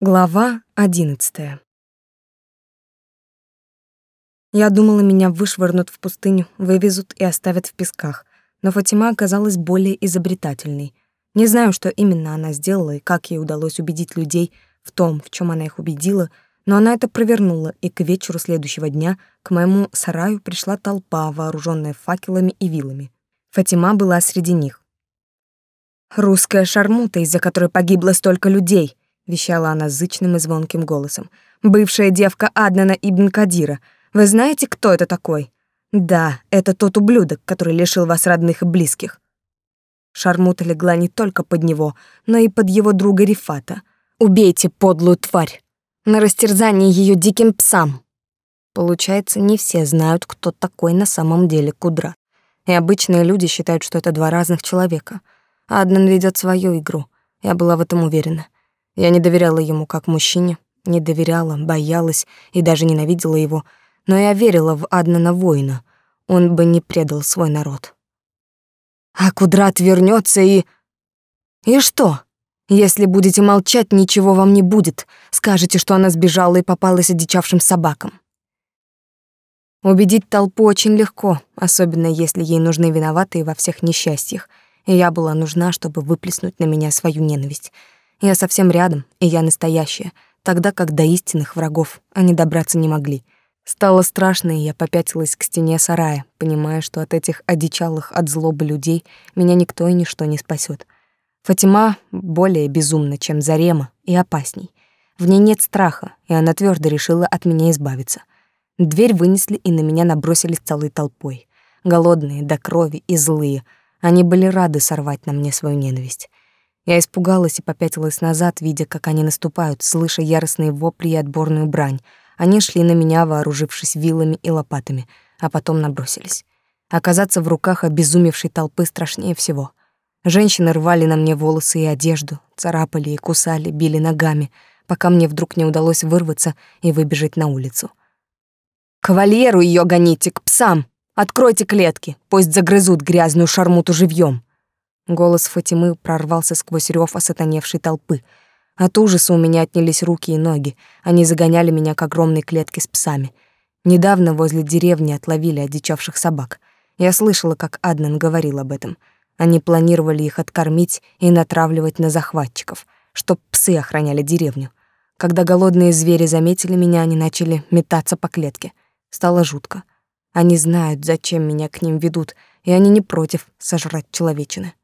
Глава одиннадцатая. Я думала, меня вышвырнут в пустыню, вывезут и оставят в песках, но Фатима оказалась более изобретательной. Не знаю, что именно она сделала и как ей удалось убедить людей в том, в чем она их убедила, но она это провернула, и к вечеру следующего дня к моему сараю пришла толпа, вооруженная факелами и вилами. Фатима была среди них. «Русская шармута, из-за которой погибло столько людей!» Вещала она зычным и звонким голосом. Бывшая девка Аднана ибн Кадира. Вы знаете, кто это такой? Да, это тот ублюдок, который лишил вас родных и близких. Шармута легла не только под него, но и под его друга Рифата. Убейте подлую тварь. На растерзание ее диким псам. Получается, не все знают, кто такой на самом деле Кудра. И обычные люди считают, что это два разных человека. Аднан ведет свою игру. Я была в этом уверена. Я не доверяла ему как мужчине, не доверяла, боялась и даже ненавидела его, но я верила в Аднана воина. Он бы не предал свой народ. А Кудрат вернется и... И что? Если будете молчать, ничего вам не будет. Скажете, что она сбежала и попалась одичавшим собакам. Убедить толпу очень легко, особенно если ей нужны виноватые во всех несчастьях, и я была нужна, чтобы выплеснуть на меня свою ненависть — я совсем рядом, и я настоящая, тогда как до истинных врагов они добраться не могли. Стало страшно, и я попятилась к стене сарая, понимая, что от этих одичалых от злобы людей меня никто и ничто не спасет. Фатима более безумна, чем Зарема, и опасней. В ней нет страха, и она твердо решила от меня избавиться. Дверь вынесли, и на меня набросились целой толпой. Голодные, до крови и злые. Они были рады сорвать на мне свою ненависть. Я испугалась и попятилась назад, видя, как они наступают, слыша яростные вопли и отборную брань. Они шли на меня, вооружившись вилами и лопатами, а потом набросились. Оказаться в руках обезумевшей толпы страшнее всего. Женщины рвали на мне волосы и одежду, царапали и кусали, били ногами, пока мне вдруг не удалось вырваться и выбежать на улицу. «Кавальеру ее гоните, к псам! Откройте клетки, пусть загрызут грязную шармуту живьем!» Голос Фатимы прорвался сквозь рев осатаневшей толпы. От ужаса у меня отнялись руки и ноги. Они загоняли меня к огромной клетке с псами. Недавно возле деревни отловили одичавших собак. Я слышала, как Аднан говорил об этом. Они планировали их откормить и натравливать на захватчиков, чтоб псы охраняли деревню. Когда голодные звери заметили меня, они начали метаться по клетке. Стало жутко. Они знают, зачем меня к ним ведут, и они не против сожрать человечины.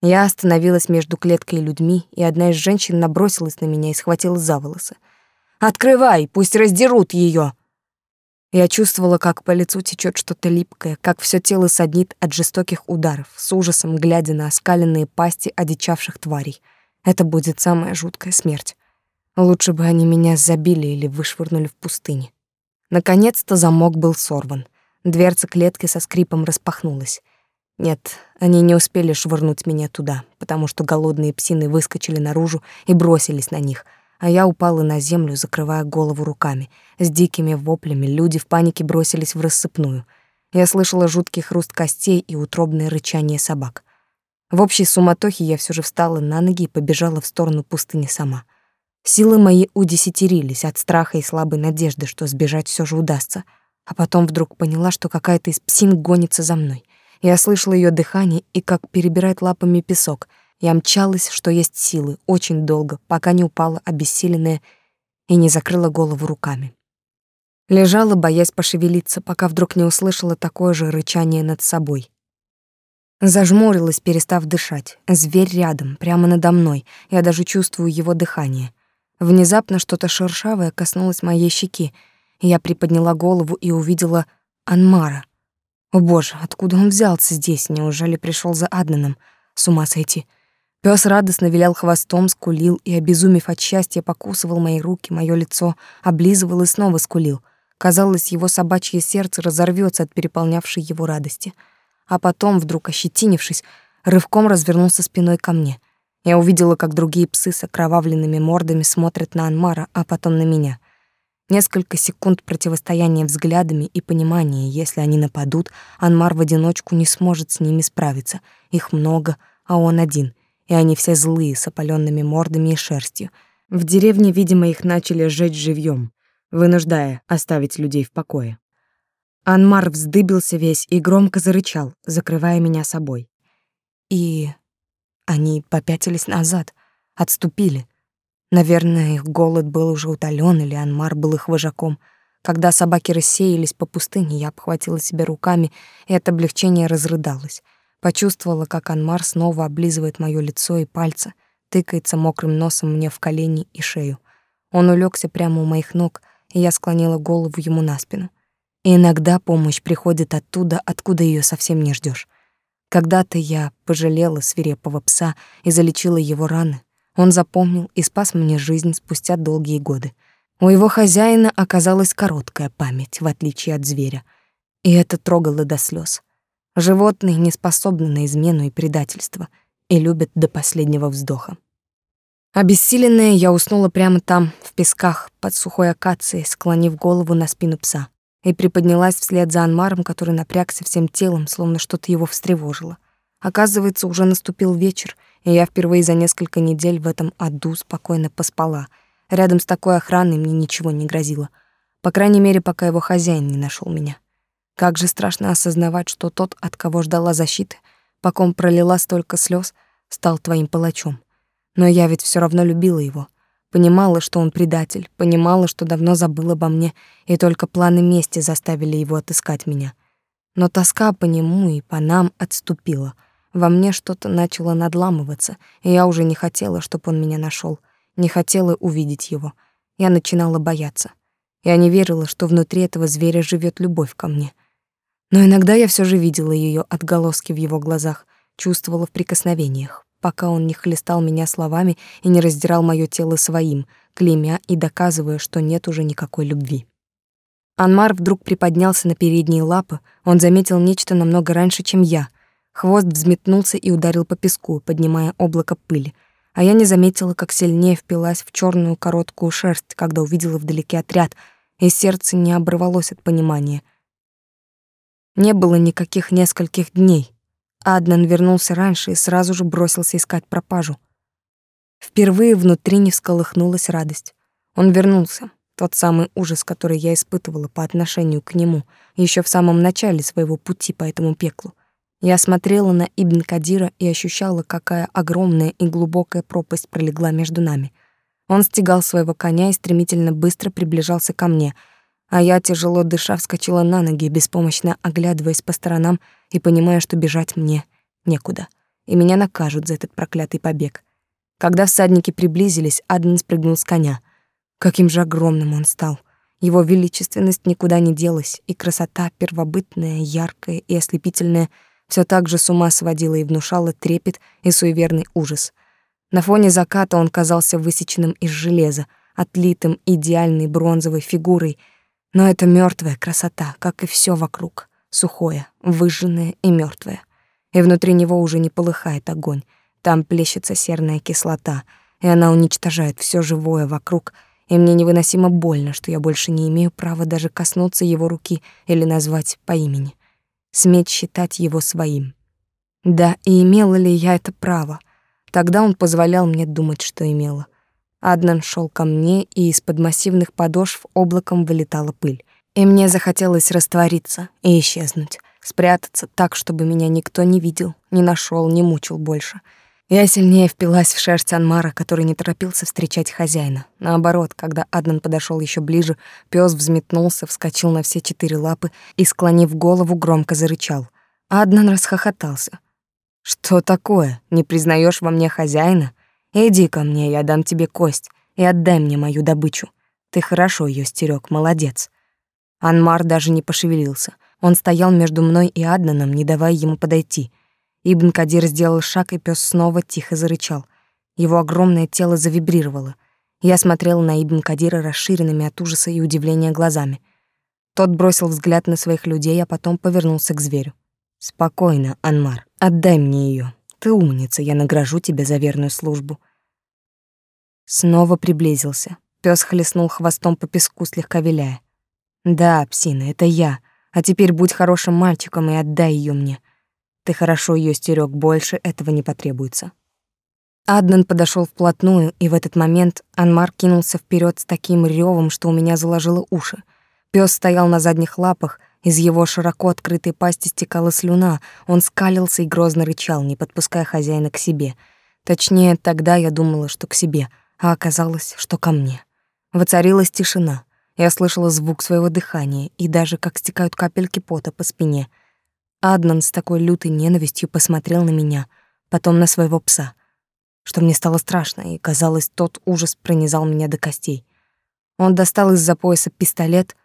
Я остановилась между клеткой и людьми, и одна из женщин набросилась на меня и схватила за волосы. «Открывай, пусть раздерут ее!» Я чувствовала, как по лицу течет что-то липкое, как все тело саднит от жестоких ударов, с ужасом глядя на оскаленные пасти одичавших тварей. Это будет самая жуткая смерть. Лучше бы они меня забили или вышвырнули в пустыне. Наконец-то замок был сорван. Дверца клетки со скрипом распахнулась. Нет, они не успели швырнуть меня туда, потому что голодные псины выскочили наружу и бросились на них, а я упала на землю, закрывая голову руками. С дикими воплями люди в панике бросились в рассыпную. Я слышала жуткий хруст костей и утробное рычание собак. В общей суматохе я все же встала на ноги и побежала в сторону пустыни сама. Силы мои удесятерились от страха и слабой надежды, что сбежать все же удастся, а потом вдруг поняла, что какая-то из псин гонится за мной — я слышала ее дыхание и как перебирает лапами песок. Я мчалась, что есть силы, очень долго, пока не упала обессиленная и не закрыла голову руками. Лежала, боясь пошевелиться, пока вдруг не услышала такое же рычание над собой. Зажмурилась, перестав дышать. Зверь рядом, прямо надо мной. Я даже чувствую его дыхание. Внезапно что-то шершавое коснулось моей щеки. Я приподняла голову и увидела Анмара. О боже, откуда он взялся здесь? Неужели пришел за Аднаном? С ума сойти. Пес радостно вилял хвостом, скулил и, обезумев от счастья, покусывал мои руки, мое лицо, облизывал и снова скулил. Казалось, его собачье сердце разорвется от переполнявшей его радости. А потом, вдруг ощетинившись, рывком развернулся спиной ко мне. Я увидела, как другие псы с окровавленными мордами смотрят на Анмара, а потом на меня — Несколько секунд противостояния взглядами и понимания, если они нападут, Анмар в одиночку не сможет с ними справиться. Их много, а он один, и они все злые, с опаленными мордами и шерстью. В деревне, видимо, их начали сжечь живьем, вынуждая оставить людей в покое. Анмар вздыбился весь и громко зарычал, закрывая меня собой. И они попятились назад, отступили. Наверное, их голод был уже утолен, или Анмар был их вожаком. Когда собаки рассеялись по пустыне, я обхватила себя руками, и от облегчения разрыдалась. Почувствовала, как Анмар снова облизывает моё лицо и пальцы, тыкается мокрым носом мне в колени и шею. Он улегся прямо у моих ног, и я склонила голову ему на спину. И иногда помощь приходит оттуда, откуда ее совсем не ждешь. Когда-то я пожалела свирепого пса и залечила его раны. Он запомнил и спас мне жизнь спустя долгие годы. У его хозяина оказалась короткая память, в отличие от зверя. И это трогало до слез. Животные не способны на измену и предательство и любят до последнего вздоха. Обессиленная, я уснула прямо там, в песках, под сухой акацией, склонив голову на спину пса и приподнялась вслед за Анмаром, который напрягся всем телом, словно что-то его встревожило. Оказывается, уже наступил вечер, и я впервые за несколько недель в этом аду спокойно поспала. Рядом с такой охраной мне ничего не грозило. По крайней мере, пока его хозяин не нашел меня. Как же страшно осознавать, что тот, от кого ждала защиты, по ком пролила столько слез, стал твоим палачом. Но я ведь все равно любила его — Понимала, что он предатель, понимала, что давно забыл обо мне, и только планы мести заставили его отыскать меня. Но тоска по нему и по нам отступила. Во мне что-то начало надламываться, и я уже не хотела, чтобы он меня нашел, не хотела увидеть его. Я начинала бояться. Я не верила, что внутри этого зверя живет любовь ко мне. Но иногда я все же видела ее отголоски в его глазах, чувствовала в прикосновениях пока он не хлестал меня словами и не раздирал моё тело своим, клеймя и доказывая, что нет уже никакой любви. Анмар вдруг приподнялся на передние лапы, он заметил нечто намного раньше, чем я. Хвост взметнулся и ударил по песку, поднимая облако пыли, а я не заметила, как сильнее впилась в черную короткую шерсть, когда увидела вдалеке отряд, и сердце не оборвалось от понимания. Не было никаких нескольких дней, Аднан вернулся раньше и сразу же бросился искать пропажу. Впервые внутри не всколыхнулась радость. Он вернулся, тот самый ужас, который я испытывала по отношению к нему еще в самом начале своего пути по этому пеклу. Я смотрела на Ибн Кадира и ощущала, какая огромная и глубокая пропасть пролегла между нами. Он стегал своего коня и стремительно быстро приближался ко мне — а я, тяжело дыша, вскочила на ноги, беспомощно оглядываясь по сторонам и понимая, что бежать мне некуда, и меня накажут за этот проклятый побег. Когда всадники приблизились, Аден спрыгнул с коня. Каким же огромным он стал. Его величественность никуда не делась, и красота первобытная, яркая и ослепительная все так же с ума сводила и внушала трепет и суеверный ужас. На фоне заката он казался высеченным из железа, отлитым идеальной бронзовой фигурой — но это мертвая красота, как и все вокруг, сухое, выжженное и мертвое. И внутри него уже не полыхает огонь, там плещется серная кислота, и она уничтожает все живое вокруг, и мне невыносимо больно, что я больше не имею права даже коснуться его руки или назвать по имени, сметь считать его своим. Да, и имела ли я это право? Тогда он позволял мне думать, что имела — Аднан шел ко мне, и из-под массивных подошв облаком вылетала пыль. И мне захотелось раствориться и исчезнуть, спрятаться так, чтобы меня никто не видел, не нашел, не мучил больше. Я сильнее впилась в шерсть Анмара, который не торопился встречать хозяина. Наоборот, когда Аднан подошел еще ближе, пес взметнулся, вскочил на все четыре лапы и, склонив голову, громко зарычал. Аднан расхохотался. «Что такое? Не признаешь во мне хозяина? Иди ко мне, я дам тебе кость, и отдай мне мою добычу. Ты хорошо ее стерег, молодец. Анмар даже не пошевелился. Он стоял между мной и Аднаном, не давая ему подойти. Ибн Кадир сделал шаг, и пес снова тихо зарычал. Его огромное тело завибрировало. Я смотрела на Ибн Кадира расширенными от ужаса и удивления глазами. Тот бросил взгляд на своих людей, а потом повернулся к зверю. «Спокойно, Анмар, отдай мне ее. Ты умница, я награжу тебя за верную службу. Снова приблизился. Пёс хлестнул хвостом по песку, слегка виляя. Да, псина, это я. А теперь будь хорошим мальчиком и отдай её мне. Ты хорошо её стерёг, больше этого не потребуется. Аднан подошел вплотную, и в этот момент Анмар кинулся вперед с таким ревом, что у меня заложило уши. Пес стоял на задних лапах, из его широко открытой пасти стекала слюна, он скалился и грозно рычал, не подпуская хозяина к себе. Точнее, тогда я думала, что к себе, а оказалось, что ко мне. Воцарилась тишина. Я слышала звук своего дыхания и даже как стекают капельки пота по спине. Аднан с такой лютой ненавистью посмотрел на меня, потом на своего пса что мне стало страшно, и, казалось, тот ужас пронизал меня до костей. Он достал из-за пояса пистолет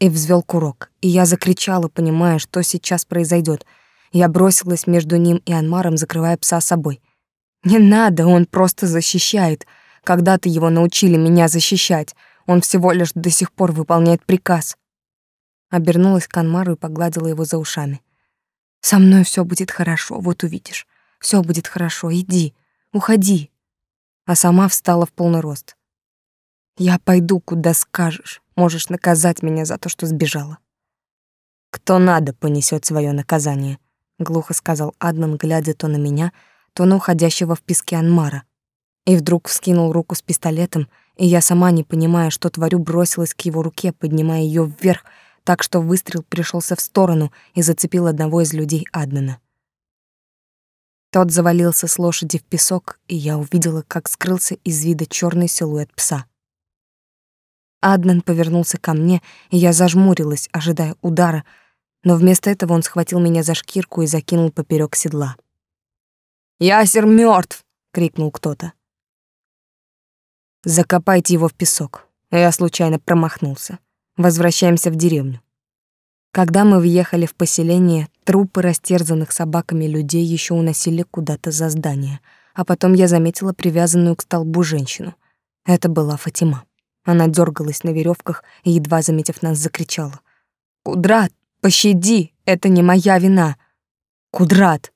и взвел курок, и я закричала, понимая, что сейчас произойдет. Я бросилась между ним и Анмаром, закрывая пса собой. «Не надо, он просто защищает. Когда-то его научили меня защищать. Он всего лишь до сих пор выполняет приказ». Обернулась к Анмару и погладила его за ушами. «Со мной все будет хорошо, вот увидишь. Все будет хорошо, иди. Уходи. А сама встала в полный рост. Я пойду, куда скажешь. Можешь наказать меня за то, что сбежала. Кто надо, понесет свое наказание, глухо сказал Аднан, глядя то на меня, то на уходящего в песке Анмара. И вдруг вскинул руку с пистолетом, и я сама, не понимая, что творю, бросилась к его руке, поднимая ее вверх, так что выстрел пришелся в сторону и зацепил одного из людей Аднана. Тот завалился с лошади в песок, и я увидела, как скрылся из вида черный силуэт пса. Аднан повернулся ко мне, и я зажмурилась, ожидая удара, но вместо этого он схватил меня за шкирку и закинул поперек седла. «Ясер мертв! крикнул кто-то. «Закопайте его в песок». Я случайно промахнулся. Возвращаемся в деревню. Когда мы въехали в поселение, трупы растерзанных собаками людей еще уносили куда-то за здание, а потом я заметила привязанную к столбу женщину. Это была Фатима. Она дергалась на веревках и, едва заметив нас, закричала. «Кудрат, пощади! Это не моя вина!» «Кудрат!»